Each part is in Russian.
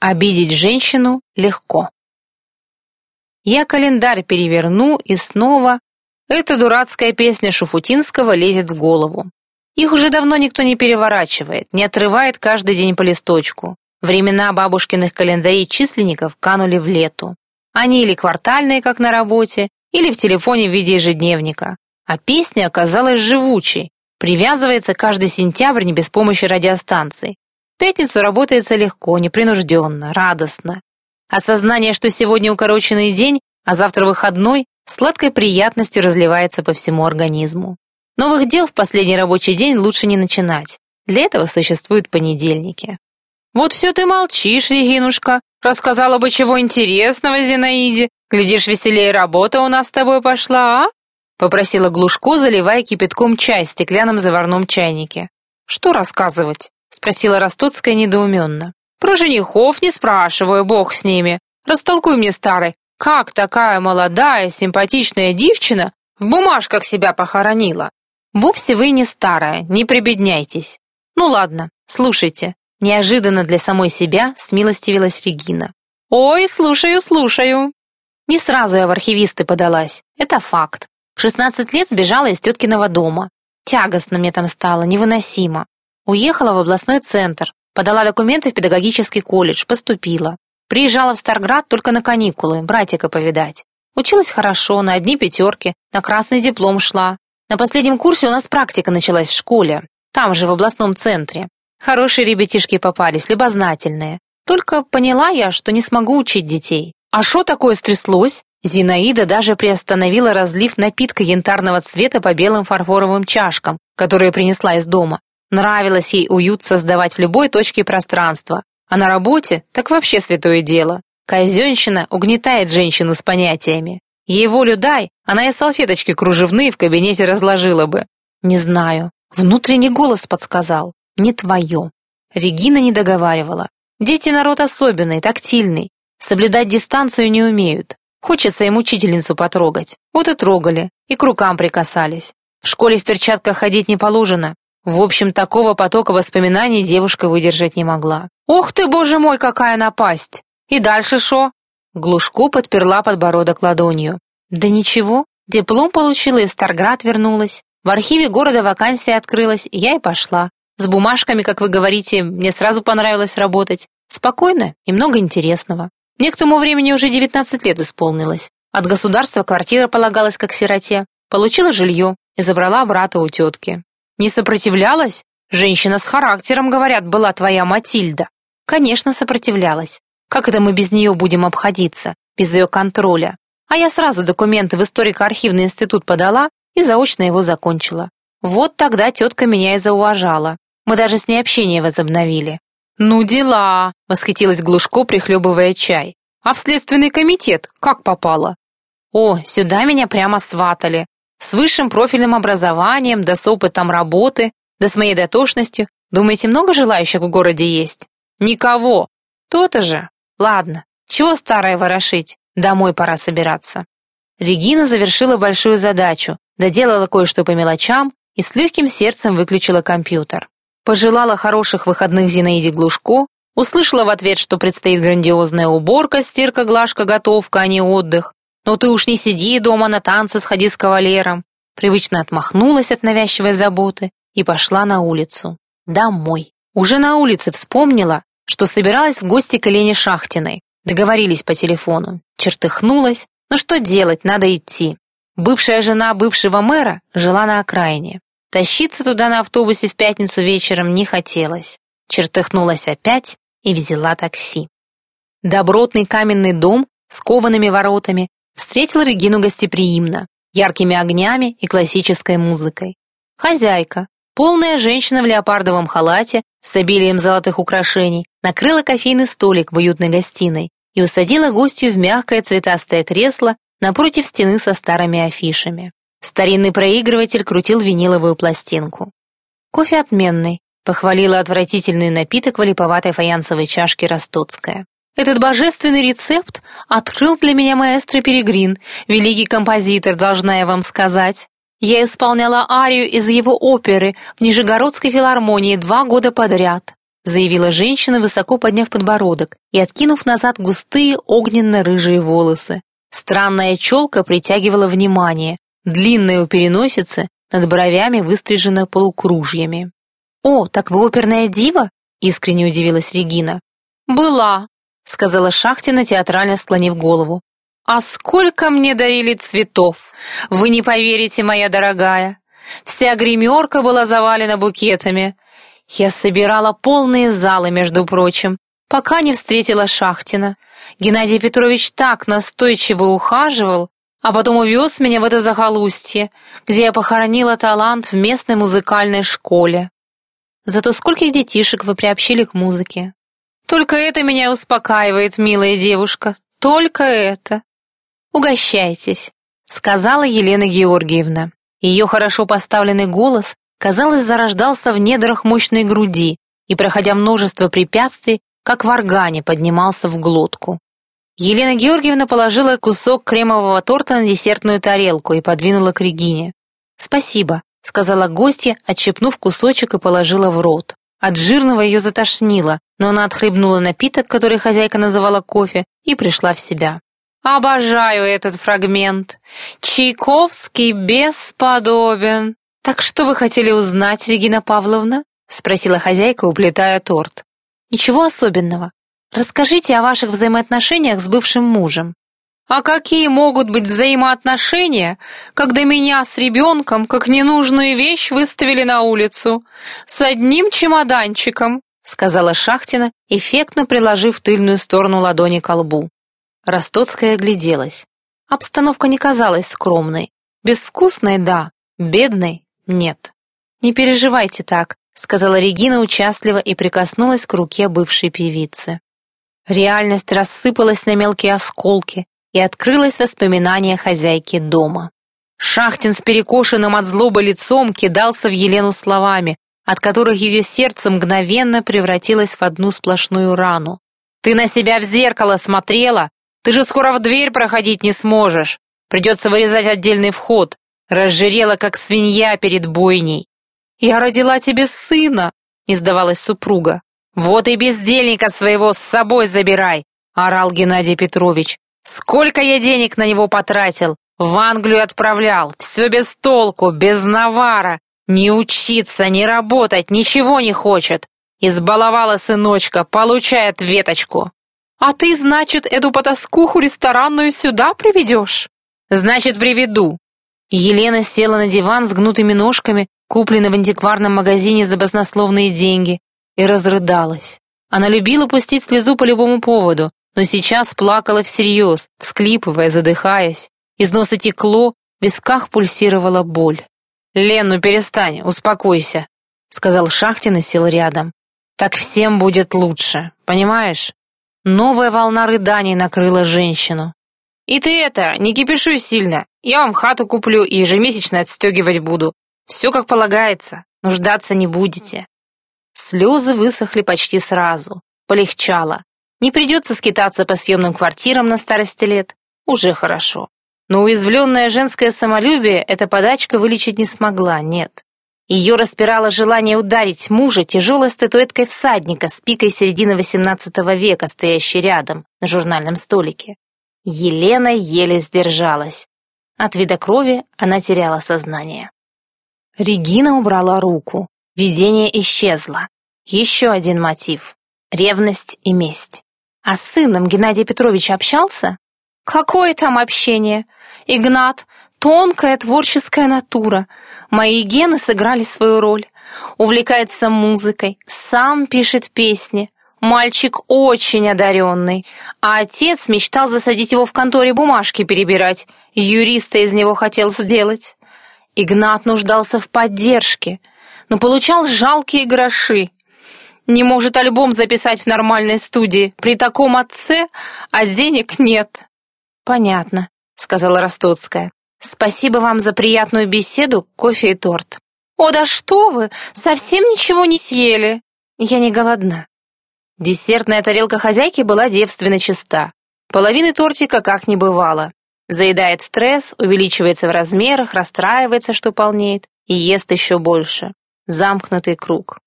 Обидеть женщину легко. Я календарь переверну, и снова эта дурацкая песня Шуфутинского лезет в голову. Их уже давно никто не переворачивает, не отрывает каждый день по листочку. Времена бабушкиных календарей-численников канули в лету. Они или квартальные, как на работе, или в телефоне в виде ежедневника. А песня оказалась живучей, привязывается каждый сентябрь не без помощи радиостанций. Пятницу работается легко, непринужденно, радостно. Осознание, что сегодня укороченный день, а завтра выходной, сладкой приятностью разливается по всему организму. Новых дел в последний рабочий день лучше не начинать. Для этого существуют понедельники. «Вот все ты молчишь, Регинушка. Рассказала бы чего интересного Зинаиде. Глядишь, веселее работа у нас с тобой пошла, а?» Попросила Глушко, заливая кипятком чай в стеклянном заварном чайнике. «Что рассказывать?» Спросила Ростоцкая недоуменно. «Про женихов не спрашиваю, бог с ними. Растолкуй мне, старый, как такая молодая, симпатичная девчина в бумажках себя похоронила?» «Вовсе вы не старая, не прибедняйтесь. Ну ладно, слушайте». Неожиданно для самой себя смилостивилась Регина. «Ой, слушаю, слушаю». Не сразу я в архивисты подалась, это факт. В 16 лет сбежала из теткиного дома. Тягостно мне там стало, невыносимо. Уехала в областной центр, подала документы в педагогический колледж, поступила. Приезжала в Старград только на каникулы, братика повидать. Училась хорошо, на одни пятерки, на красный диплом шла. На последнем курсе у нас практика началась в школе, там же, в областном центре. Хорошие ребятишки попались, любознательные. Только поняла я, что не смогу учить детей. А что такое стряслось? Зинаида даже приостановила разлив напитка янтарного цвета по белым фарфоровым чашкам, которые принесла из дома. Нравилось ей уют создавать в любой точке пространства. А на работе так вообще святое дело. Казенщина угнетает женщину с понятиями. Ей волю дай, она и салфеточки кружевные в кабинете разложила бы. Не знаю. Внутренний голос подсказал. Не твое. Регина не договаривала. Дети народ особенный, тактильный. Соблюдать дистанцию не умеют. Хочется им учительницу потрогать. Вот и трогали, и к рукам прикасались. В школе в перчатках ходить не положено. В общем, такого потока воспоминаний девушка выдержать не могла. «Ох ты, боже мой, какая напасть! И дальше шо?» Глушко подперла подбородок ладонью. Да ничего, диплом получила и в Старград вернулась. В архиве города вакансия открылась, я и пошла. С бумажками, как вы говорите, мне сразу понравилось работать. Спокойно и много интересного. Мне к тому времени уже 19 лет исполнилось. От государства квартира полагалась как сироте. Получила жилье и забрала брата у тетки. Не сопротивлялась? Женщина с характером, говорят, была твоя Матильда. Конечно, сопротивлялась. Как это мы без нее будем обходиться, без ее контроля? А я сразу документы в историко-архивный институт подала и заочно его закончила. Вот тогда тетка меня и зауважала. Мы даже с ней общение возобновили. «Ну дела!» — восхитилась Глушко, прихлебывая чай. «А в следственный комитет как попало?» «О, сюда меня прямо сватали. С высшим профильным образованием, да с опытом работы, да с моей дотошностью. Думаете, много желающих в городе есть?» «Никого!» «То-то же!» Ладно, чего старое ворошить? Домой пора собираться. Регина завершила большую задачу, доделала кое-что по мелочам и с легким сердцем выключила компьютер. Пожелала хороших выходных Зинаиде Глушко, услышала в ответ, что предстоит грандиозная уборка, стирка, глажка, готовка, а не отдых. «Ну ты уж не сиди дома на танцы, сходи с кавалером». Привычно отмахнулась от навязчивой заботы и пошла на улицу. Домой. Уже на улице вспомнила, что собиралась в гости к Елене Шахтиной. Договорились по телефону. Чертыхнулась. Ну что делать, надо идти. Бывшая жена бывшего мэра жила на окраине. Тащиться туда на автобусе в пятницу вечером не хотелось. Чертыхнулась опять и взяла такси. Добротный каменный дом с коваными воротами встретил Регину гостеприимно, яркими огнями и классической музыкой. Хозяйка, полная женщина в леопардовом халате с обилием золотых украшений, накрыла кофейный столик в уютной гостиной и усадила гостью в мягкое цветастое кресло напротив стены со старыми афишами. Старинный проигрыватель крутил виниловую пластинку. «Кофе отменный», — похвалила отвратительный напиток в липоватой фаянсовой чашке Ростоцкая. «Этот божественный рецепт открыл для меня маэстро Перегрин, великий композитор, должна я вам сказать. Я исполняла арию из его оперы в Нижегородской филармонии два года подряд. заявила женщина, высоко подняв подбородок и откинув назад густые огненно-рыжие волосы. Странная челка притягивала внимание, длинная у переносицы, над бровями выстрижена полукружьями. «О, так вы оперная дива?» — искренне удивилась Регина. «Была», — сказала Шахтина, театрально склонив голову. «А сколько мне дарили цветов! Вы не поверите, моя дорогая! Вся гримерка была завалена букетами. Я собирала полные залы, между прочим, пока не встретила Шахтина. Геннадий Петрович так настойчиво ухаживал, а потом увез меня в это захолустье, где я похоронила талант в местной музыкальной школе. Зато скольких детишек вы приобщили к музыке. Только это меня успокаивает, милая девушка, только это. Угощайтесь, сказала Елена Георгиевна. Ее хорошо поставленный голос, казалось, зарождался в недрах мощной груди и, проходя множество препятствий, как в органе поднимался в глотку. Елена Георгиевна положила кусок кремового торта на десертную тарелку и подвинула к Регине. «Спасибо», — сказала гостья, отщепнув кусочек и положила в рот. От жирного ее затошнило, но она отхлебнула напиток, который хозяйка называла кофе, и пришла в себя. «Обожаю этот фрагмент. Чайковский бесподобен. Так что вы хотели узнать, Регина Павловна?» — спросила хозяйка, уплетая торт. «Ничего особенного. Расскажите о ваших взаимоотношениях с бывшим мужем. А какие могут быть взаимоотношения, когда меня с ребенком, как ненужную вещь, выставили на улицу? С одним чемоданчиком, сказала Шахтина, эффектно приложив тыльную сторону ладони к лбу. Ростоцкая огляделась. Обстановка не казалась скромной. Безвкусной — да, бедной — нет. «Не переживайте так», — сказала Регина участливо и прикоснулась к руке бывшей певицы. Реальность рассыпалась на мелкие осколки, и открылось воспоминание хозяйки дома. Шахтин с перекошенным от злобы лицом кидался в Елену словами, от которых ее сердце мгновенно превратилось в одну сплошную рану. «Ты на себя в зеркало смотрела? Ты же скоро в дверь проходить не сможешь. Придется вырезать отдельный вход. Разжирела, как свинья перед бойней». «Я родила тебе сына», — издавалась супруга. «Вот и бездельника своего с собой забирай!» — орал Геннадий Петрович. «Сколько я денег на него потратил! В Англию отправлял! Все без толку, без навара! Не учиться, не работать, ничего не хочет! Избаловала сыночка, получает веточку!» «А ты, значит, эту потаскуху ресторанную сюда приведешь?» «Значит, приведу!» Елена села на диван с гнутыми ножками, купленный в антикварном магазине за баснословные деньги, и разрыдалась. Она любила пустить слезу по любому поводу, но сейчас плакала всерьез, всклипывая, задыхаясь. Из носа текло, в висках пульсировала боль. «Лен, ну перестань, успокойся», — сказал Шахтин и сел рядом. «Так всем будет лучше, понимаешь?» Новая волна рыданий накрыла женщину. «И ты это, не кипишуй сильно. Я вам хату куплю и ежемесячно отстегивать буду. Все как полагается, нуждаться не будете. Слезы высохли почти сразу. Полегчало. Не придется скитаться по съемным квартирам на старости лет. Уже хорошо. Но уязвленное женское самолюбие эта подачка вылечить не смогла, нет. Ее распирало желание ударить мужа тяжелой статуэткой всадника с пикой середины XVIII века, стоящей рядом, на журнальном столике. Елена еле сдержалась. От вида крови она теряла сознание. Регина убрала руку. Видение исчезло. Еще один мотив — ревность и месть. А с сыном Геннадий Петрович общался? Какое там общение? Игнат — тонкая творческая натура. Мои гены сыграли свою роль. Увлекается музыкой, сам пишет песни. Мальчик очень одаренный, а отец мечтал засадить его в конторе бумажки перебирать. Юриста из него хотел сделать. Игнат нуждался в поддержке — но получал жалкие гроши. Не может альбом записать в нормальной студии. При таком отце, а денег нет. Понятно, сказала Ростоцкая. Спасибо вам за приятную беседу, кофе и торт. О, да что вы, совсем ничего не съели. Я не голодна. Десертная тарелка хозяйки была девственно чиста. Половины тортика как не бывало. Заедает стресс, увеличивается в размерах, расстраивается, что полнеет, и ест еще больше замкнутый круг.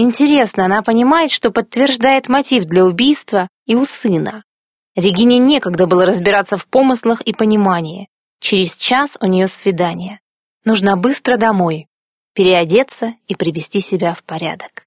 Интересно, она понимает, что подтверждает мотив для убийства и у сына. Регине некогда было разбираться в помыслах и понимании. Через час у нее свидание. Нужно быстро домой, переодеться и привести себя в порядок.